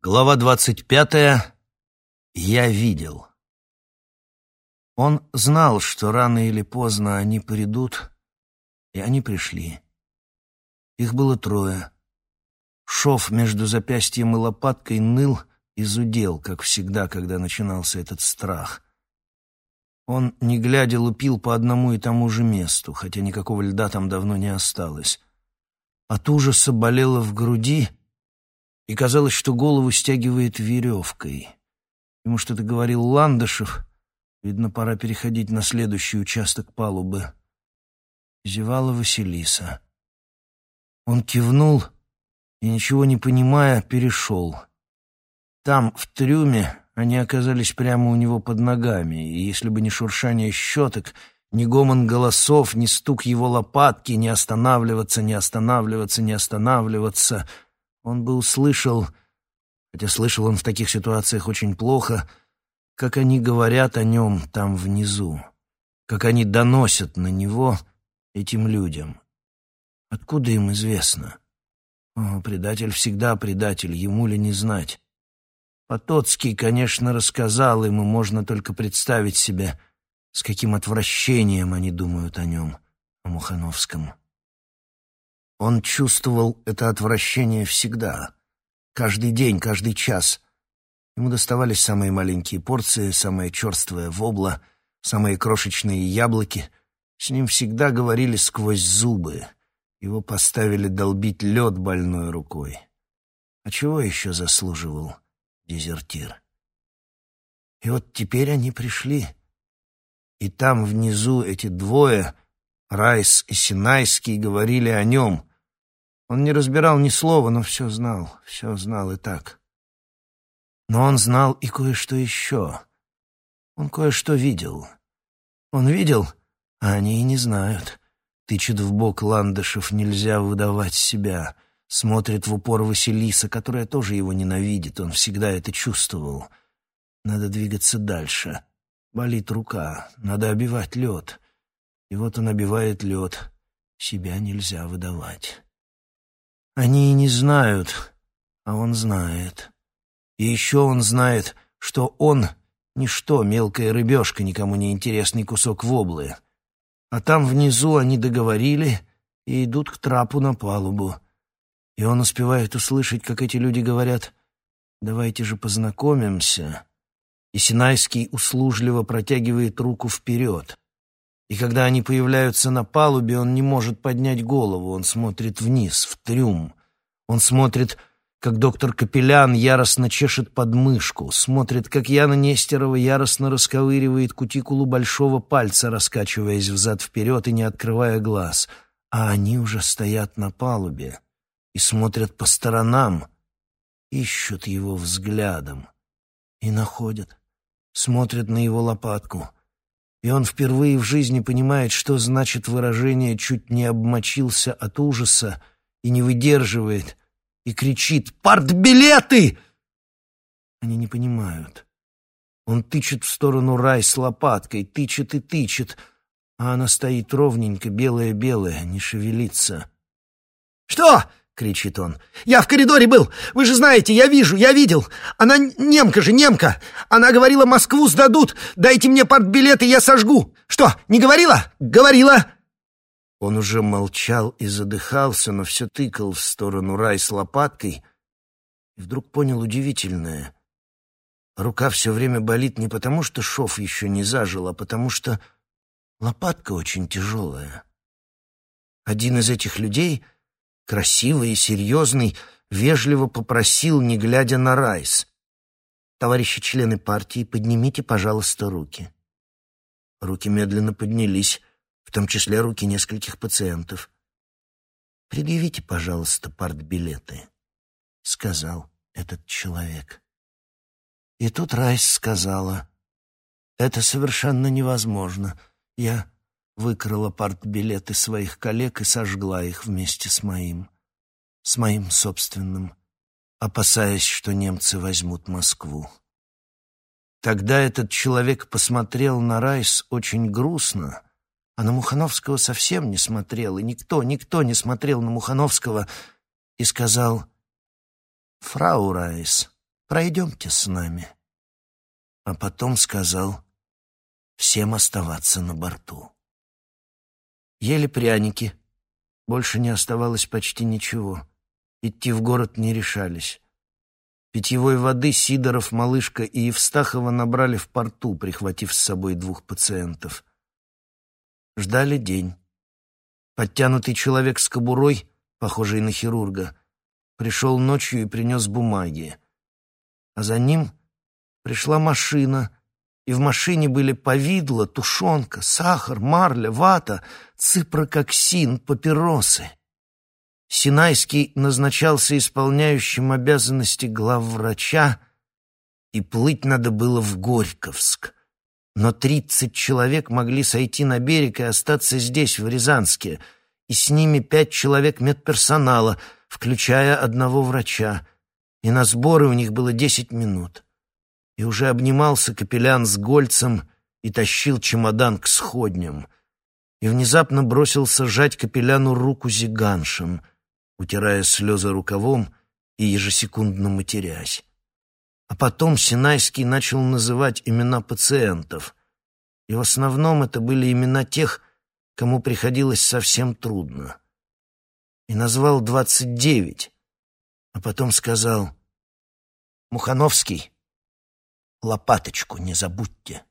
Глава двадцать пятая. Я видел. Он знал, что рано или поздно они придут, и они пришли. Их было трое. Шов между запястьем и лопаткой ныл и зудел, как всегда, когда начинался этот страх. Он, не глядя, лупил по одному и тому же месту, хотя никакого льда там давно не осталось. От ужаса болело в груди — и казалось, что голову стягивает веревкой. Ему что-то говорил Ландышев. Видно, пора переходить на следующий участок палубы. Зевала Василиса. Он кивнул и, ничего не понимая, перешел. Там, в трюме, они оказались прямо у него под ногами, и если бы не шуршание щеток, ни гомон голосов, ни стук его лопатки, не останавливаться, не останавливаться, не останавливаться — он бы услышал, хотя слышал он в таких ситуациях очень плохо, как они говорят о нем там внизу, как они доносят на него этим людям. Откуда им известно? О, предатель всегда предатель, ему ли не знать. Потоцкий, конечно, рассказал и можно только представить себе, с каким отвращением они думают о нем, о Мухановском. Он чувствовал это отвращение всегда, каждый день, каждый час. Ему доставались самые маленькие порции, самая черствая вобла, самые крошечные яблоки. С ним всегда говорили сквозь зубы. Его поставили долбить лед больной рукой. А чего еще заслуживал дезертир? И вот теперь они пришли. И там внизу эти двое, Райс и Синайский, говорили о нем, он не разбирал ни слова, но все знал, все знал и так. Но он знал и кое-что еще. Он кое-что видел. Он видел, а они и не знают. Тычет в бок ландышев, нельзя выдавать себя. Смотрит в упор Василиса, которая тоже его ненавидит, он всегда это чувствовал. Надо двигаться дальше. Болит рука, надо обивать лед. И вот он обивает лед. Себя нельзя выдавать. Они и не знают, а он знает. И еще он знает, что он — ничто, мелкая рыбешка, никому не интересный кусок воблы. А там внизу они договорили и идут к трапу на палубу. И он успевает услышать, как эти люди говорят «давайте же познакомимся». И Синайский услужливо протягивает руку вперед. И когда они появляются на палубе, он не может поднять голову, он смотрит вниз, в трюм. Он смотрит, как доктор Капелян яростно чешет подмышку, смотрит, как Яна Нестерова яростно расковыривает кутикулу большого пальца, раскачиваясь взад-вперед и не открывая глаз. А они уже стоят на палубе и смотрят по сторонам, ищут его взглядом и находят, смотрят на его лопатку — и он впервые в жизни понимает, что значит выражение «чуть не обмочился от ужаса» и не выдерживает, и кричит «Партбилеты!» Они не понимают. Он тычет в сторону рай с лопаткой, тычет и тычет, а она стоит ровненько, белая-белая, не шевелится. «Что?» Кричит он. «Я в коридоре был! Вы же знаете, я вижу, я видел! Она немка же, немка! Она говорила, Москву сдадут! Дайте мне партбилет, и я сожгу! Что, не говорила? Говорила!» Он уже молчал и задыхался, но все тыкал в сторону рай с лопаткой, и вдруг понял удивительное. Рука все время болит не потому, что шов еще не зажил, а потому что лопатка очень тяжелая. Один из этих людей — красивый и серьезный, вежливо попросил, не глядя на Райс. «Товарищи члены партии, поднимите, пожалуйста, руки». Руки медленно поднялись, в том числе руки нескольких пациентов. «Предъявите, пожалуйста, партбилеты», — сказал этот человек. И тут Райс сказала, «Это совершенно невозможно. Я выкрала партбилеты своих коллег и сожгла их вместе с моим, с моим собственным, опасаясь, что немцы возьмут Москву. Тогда этот человек посмотрел на Райс очень грустно, а на Мухановского совсем не смотрел, и никто, никто не смотрел на Мухановского, и сказал «Фрау Райс, пройдемте с нами. А потом сказал всем оставаться на борту. Ели пряники. Больше не оставалось почти ничего. Идти в город не решались. Питьевой воды Сидоров, Малышка и Евстахова набрали в порту, прихватив с собой двух пациентов. Ждали день. Подтянутый человек с кобурой, похожий на хирурга, пришел ночью и принес бумаги. А за ним пришла машина, и в машине были повидло, тушенка, сахар, марля, вата, ципрококсин, папиросы. Синайский назначался исполняющим обязанности главврача, и плыть надо было в Горьковск. Но тридцать человек могли сойти на берег и остаться здесь, в Рязанске, и с ними пять человек медперсонала, включая одного врача, и на сборы у них было десять минут. И уже обнимался капеллян с Гольцем и тащил чемодан к сходням, и внезапно бросился жать капелляну руку зиганшем — утирая слезы рукавом и ежесекундно матерясь. А потом Синайский начал называть имена пациентов, и в основном это были имена тех, кому приходилось совсем трудно. И назвал двадцать девять, а потом сказал «Мухановский, лопаточку не забудьте».